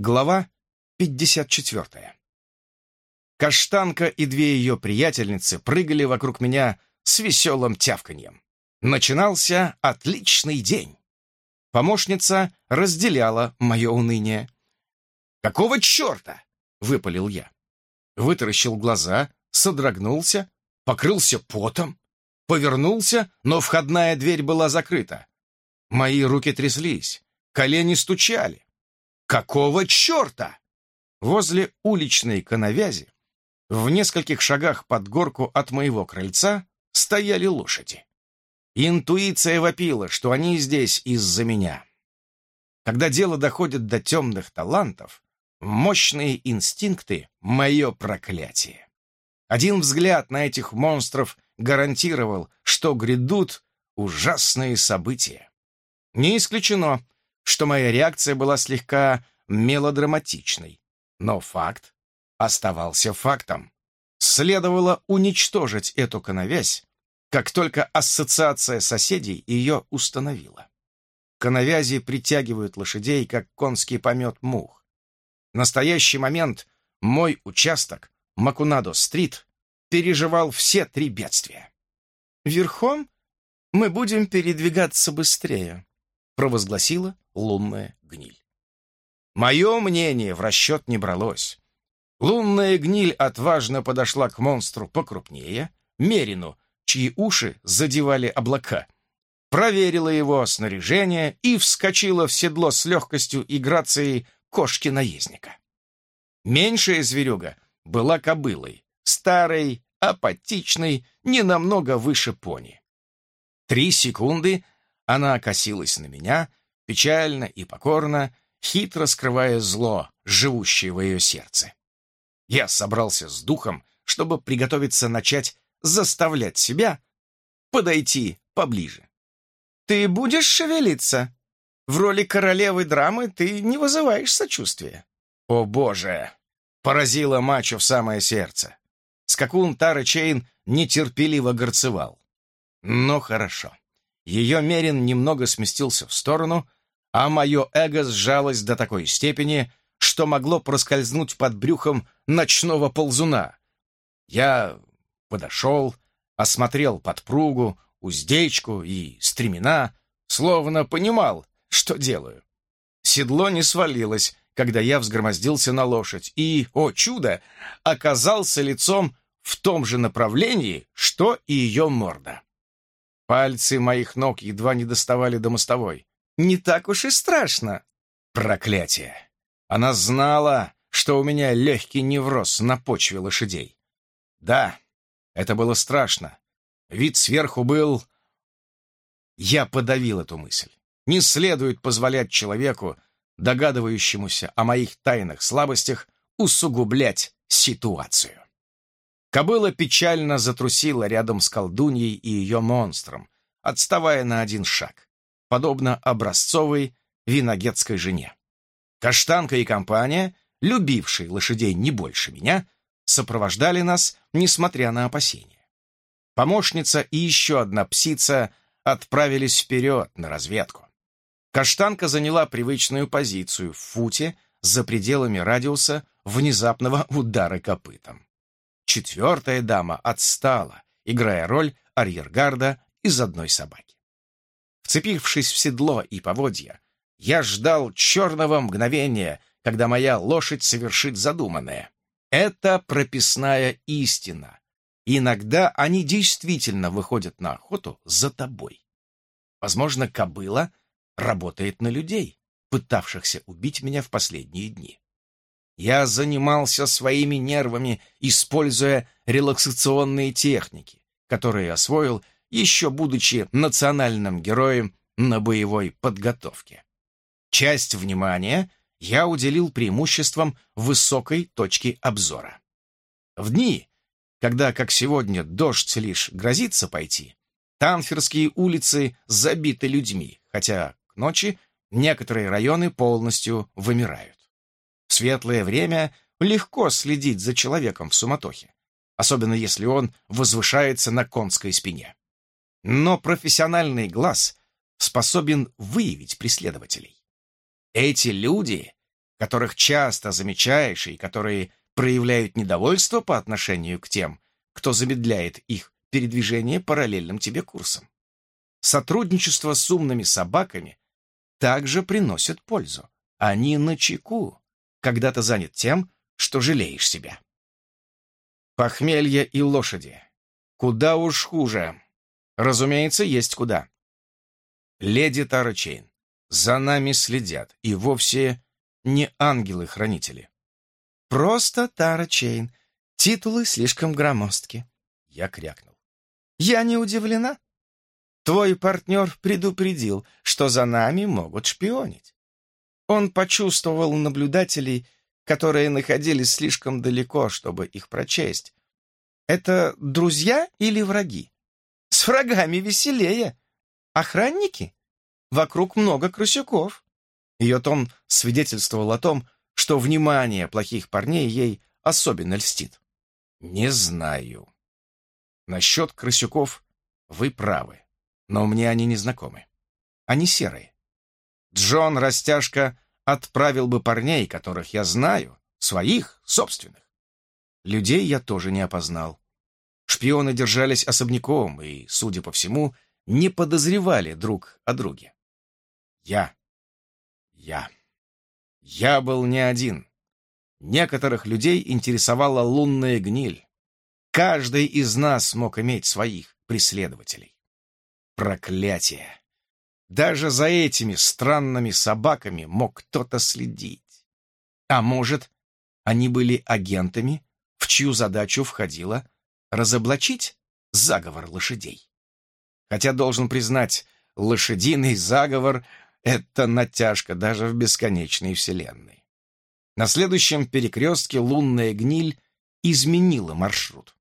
Глава 54. Каштанка и две ее приятельницы прыгали вокруг меня с веселым тявканьем. Начинался отличный день. Помощница разделяла мое уныние. «Какого черта?» — выпалил я. Вытаращил глаза, содрогнулся, покрылся потом, повернулся, но входная дверь была закрыта. Мои руки тряслись, колени стучали. Какого черта? Возле уличной коновязи, в нескольких шагах под горку от моего крыльца, стояли лошади. Интуиция вопила, что они здесь из-за меня. Когда дело доходит до темных талантов, мощные инстинкты — мое проклятие. Один взгляд на этих монстров гарантировал, что грядут ужасные события. Не исключено, что моя реакция была слегка мелодраматичной. Но факт оставался фактом. Следовало уничтожить эту коновязь, как только ассоциация соседей ее установила. Коновязи притягивают лошадей, как конский помет мух. В настоящий момент мой участок, Макунадо-стрит, переживал все три бедствия. «Верхом мы будем передвигаться быстрее», провозгласила лунная гниль. Мое мнение в расчет не бралось. Лунная гниль отважно подошла к монстру покрупнее, Мерину, чьи уши задевали облака, проверила его снаряжение и вскочила в седло с легкостью и грацией кошки-наездника. Меньшая зверюга была кобылой, старой, апатичной, не намного выше пони. Три секунды — она косилась на меня, печально и покорно, хитро скрывая зло, живущее в ее сердце. Я собрался с духом, чтобы приготовиться начать заставлять себя подойти поближе. «Ты будешь шевелиться? В роли королевы драмы ты не вызываешь сочувствия». «О, Боже!» — поразило мачо в самое сердце. Скакун Тара Чейн нетерпеливо горцевал. «Ну, хорошо. Ее Мерин немного сместился в сторону, а мое эго сжалось до такой степени, что могло проскользнуть под брюхом ночного ползуна. Я подошел, осмотрел подпругу, уздечку и стремена, словно понимал, что делаю. Седло не свалилось, когда я взгромоздился на лошадь и, о чудо, оказался лицом в том же направлении, что и ее морда. Пальцы моих ног едва не доставали до мостовой. Не так уж и страшно. Проклятие! Она знала, что у меня легкий невроз на почве лошадей. Да, это было страшно. Вид сверху был... Я подавил эту мысль. Не следует позволять человеку, догадывающемуся о моих тайных слабостях, усугублять ситуацию. Кобыла печально затрусила рядом с колдуньей и ее монстром, отставая на один шаг, подобно образцовой виногетской жене. Каштанка и компания, любившие лошадей не больше меня, сопровождали нас, несмотря на опасения. Помощница и еще одна псица отправились вперед на разведку. Каштанка заняла привычную позицию в футе за пределами радиуса внезапного удара копытом. Четвертая дама отстала, играя роль арьергарда из одной собаки. Вцепившись в седло и поводья, я ждал черного мгновения, когда моя лошадь совершит задуманное. Это прописная истина. Иногда они действительно выходят на охоту за тобой. Возможно, кобыла работает на людей, пытавшихся убить меня в последние дни. Я занимался своими нервами, используя релаксационные техники, которые освоил, еще будучи национальным героем на боевой подготовке. Часть внимания я уделил преимуществам высокой точки обзора. В дни, когда, как сегодня, дождь лишь грозится пойти, Танферские улицы забиты людьми, хотя к ночи некоторые районы полностью вымирают. В светлое время легко следить за человеком в суматохе, особенно если он возвышается на конской спине. Но профессиональный глаз способен выявить преследователей. Эти люди которых часто замечаешь и которые проявляют недовольство по отношению к тем, кто замедляет их передвижение параллельным тебе курсом. Сотрудничество с умными собаками также приносит пользу. Они на чеку, когда ты занят тем, что жалеешь себя. Похмелье и лошади. Куда уж хуже. Разумеется, есть куда. Леди Тара Чейн, за нами следят, и вовсе не ангелы-хранители. Просто Тара Чейн. Титулы слишком громоздки. Я крякнул. Я не удивлена. Твой партнер предупредил, что за нами могут шпионить. Он почувствовал наблюдателей, которые находились слишком далеко, чтобы их прочесть. Это друзья или враги? С врагами веселее. Охранники? Вокруг много крысюков. Ее тон свидетельствовал о том, что внимание плохих парней ей особенно льстит. Не знаю. Насчет крысюков вы правы, но мне они не знакомы. Они серые. Джон Растяжка отправил бы парней, которых я знаю, своих, собственных. Людей я тоже не опознал. Шпионы держались особняком и, судя по всему, не подозревали друг о друге. Я. Я. Я был не один. Некоторых людей интересовала лунная гниль. Каждый из нас мог иметь своих преследователей. Проклятие! Даже за этими странными собаками мог кто-то следить. А может, они были агентами, в чью задачу входило разоблачить заговор лошадей? Хотя, должен признать, лошадиный заговор это натяжка даже в бесконечной вселенной. На следующем перекрестке лунная гниль изменила маршрут.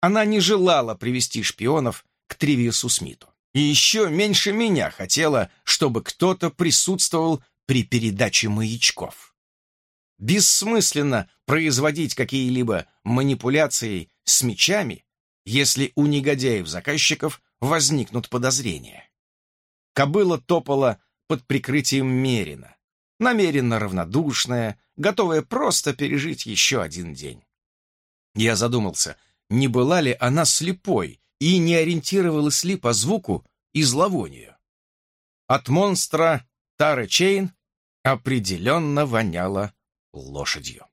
Она не желала привести шпионов к Тривиусу Смиту. И еще меньше меня хотела, чтобы кто-то присутствовал при передаче маячков. Бессмысленно производить какие-либо манипуляции с мечами, если у негодяев-заказчиков возникнут подозрения. Кобыла топала под прикрытием Мерина, намеренно равнодушная, готовая просто пережить еще один день. Я задумался, не была ли она слепой и не ориентировалась ли по звуку и зловонию. От монстра Тары Чейн определенно воняло лошадью.